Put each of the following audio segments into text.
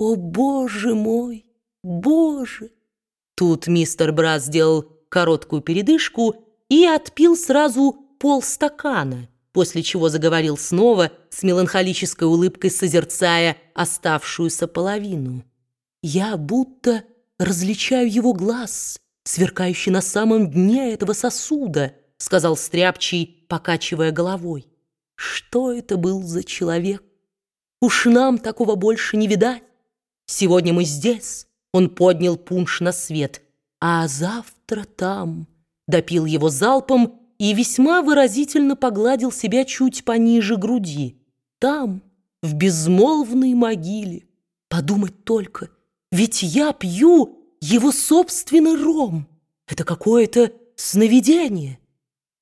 О, боже мой, боже! Тут мистер Брас сделал короткую передышку и отпил сразу полстакана, после чего заговорил снова с меланхолической улыбкой, созерцая оставшуюся половину. Я будто различаю его глаз, сверкающий на самом дне этого сосуда, сказал Стряпчий, покачивая головой. Что это был за человек? Уж нам такого больше не видать. Сегодня мы здесь, он поднял пунш на свет, а завтра там. Допил его залпом и весьма выразительно погладил себя чуть пониже груди. Там, в безмолвной могиле. Подумать только, ведь я пью его собственный ром. Это какое-то сновидение.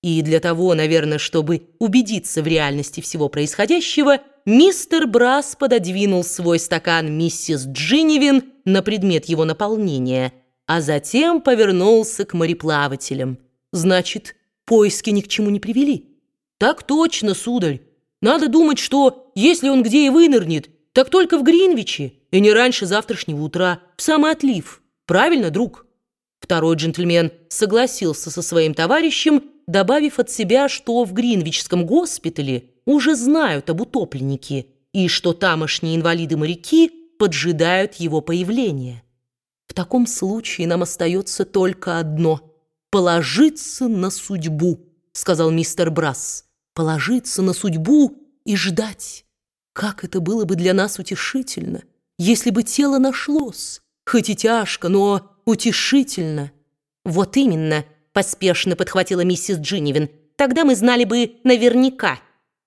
И для того, наверное, чтобы убедиться в реальности всего происходящего, мистер Брас пододвинул свой стакан миссис Джинивин на предмет его наполнения, а затем повернулся к мореплавателям. Значит, поиски ни к чему не привели? Так точно, сударь. Надо думать, что если он где и вынырнет, так только в Гринвиче, и не раньше завтрашнего утра, в самый отлив. Правильно, друг?» Второй джентльмен согласился со своим товарищем, добавив от себя, что в Гринвичском госпитале уже знают об утопленнике и что тамошние инвалиды-моряки поджидают его появления. В таком случае нам остается только одно — положиться на судьбу, сказал мистер Брас. Положиться на судьбу и ждать. Как это было бы для нас утешительно, если бы тело нашлось, хоть и тяжко, но утешительно. Вот именно, поспешно подхватила миссис Джинивин. Тогда мы знали бы наверняка.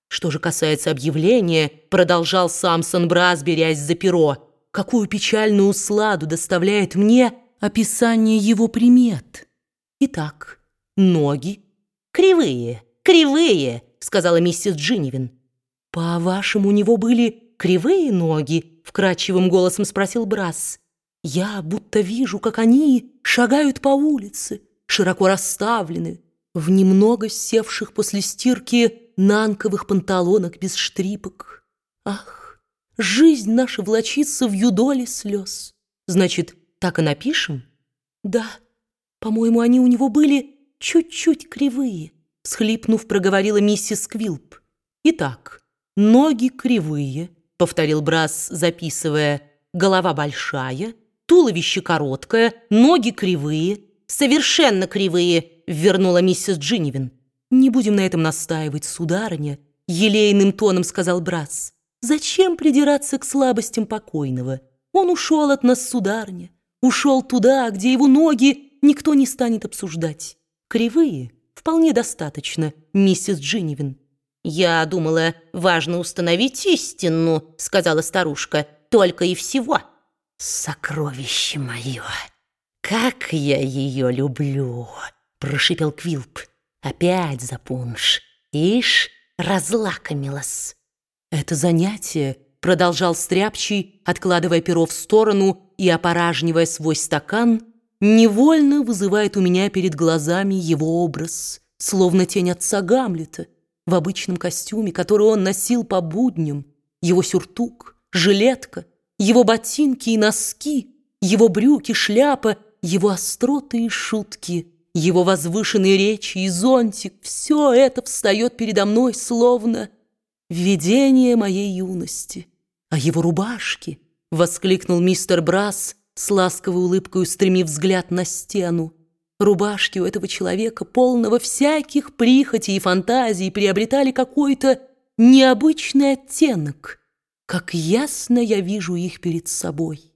Что же касается объявления, продолжал Самсон Брас, берясь за перо, какую печальную усладу доставляет мне описание его примет. Итак, ноги. Кривые, кривые, сказала миссис Джинивин. По-вашему, у него были кривые ноги? Вкрадчивым голосом спросил Брас. Я будто вижу, как они шагают по улице, широко расставлены, в немного севших после стирки нанковых панталонах без штрипок. Ах, жизнь наша влочится в юдоле слез. Значит, так и напишем? Да, по-моему, они у него были чуть-чуть кривые, всхлипнув, проговорила миссис Квилп. Итак, ноги кривые, повторил Брас, записывая, голова большая, туловище короткое, ноги кривые, совершенно кривые, вернула миссис Джинивин. Не будем на этом настаивать, сударыня, елейным тоном сказал Брас. Зачем придираться к слабостям покойного? Он ушел от нас, сударыня, ушел туда, где его ноги никто не станет обсуждать. Кривые вполне достаточно, миссис Джинивин. «Я думала, важно установить истину», — сказала старушка, — «только и всего». «Сокровище мое! Как я ее люблю!» — прошипел Квилп. «Опять за пунш. Ишь, разлакомилась!» «Это занятие», — продолжал Стряпчий, откладывая перо в сторону и опоражнивая свой стакан, невольно вызывает у меня перед глазами его образ, словно тень отца Гамлета, в обычном костюме, который он носил по будням, его сюртук, жилетка — его ботинки и носки, его брюки, шляпа, его остроты и шутки, его возвышенные речи и зонтик — все это встает передо мной словно видение моей юности. А его рубашки — воскликнул мистер Брас с ласковой улыбкой, устремив взгляд на стену. Рубашки у этого человека, полного всяких прихотей и фантазий, приобретали какой-то необычный оттенок — как ясно я вижу их перед собой.